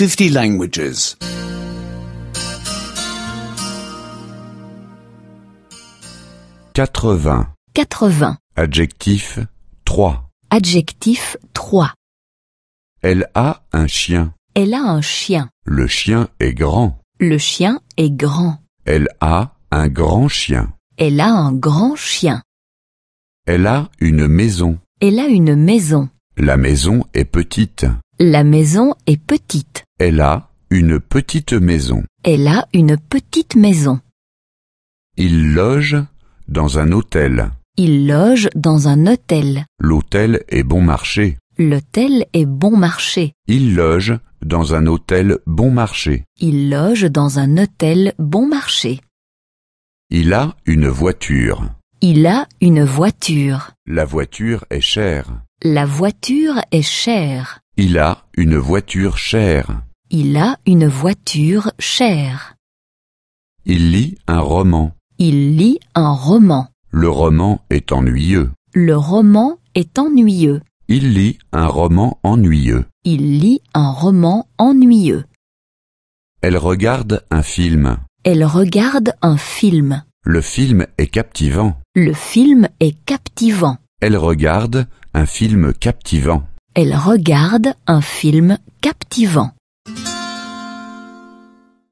50 languages. 80. 80. Adjectif 3. Adjectif 3. Elle a un chien. Elle a un chien. Le chien est grand. Le chien est grand. Elle a un grand chien. Elle a un grand chien. Elle a une maison. Elle a une maison. La maison est petite. La maison est petite. Elle a une petite maison. Elle a une petite maison. Il loge dans un hôtel. Il loge dans un hôtel. L'hôtel est bon marché. L'hôtel est bon marché. Il loge dans un hôtel bon marché. Il loge dans un hôtel bon marché. Il a une voiture. Il a une voiture. La voiture est chère. La voiture est chère. Il a une voiture chère. Il a une voiture chère. Il lit un roman. Il lit un roman. Le roman est ennuyeux. Le roman est ennuyeux. Il lit un roman ennuyeux. Il lit un roman ennuyeux. Elle regarde un film. Elle regarde un film. Le film est captivant. Le film est captivant. Elle regarde un film captivant. Elle regarde un film captivant.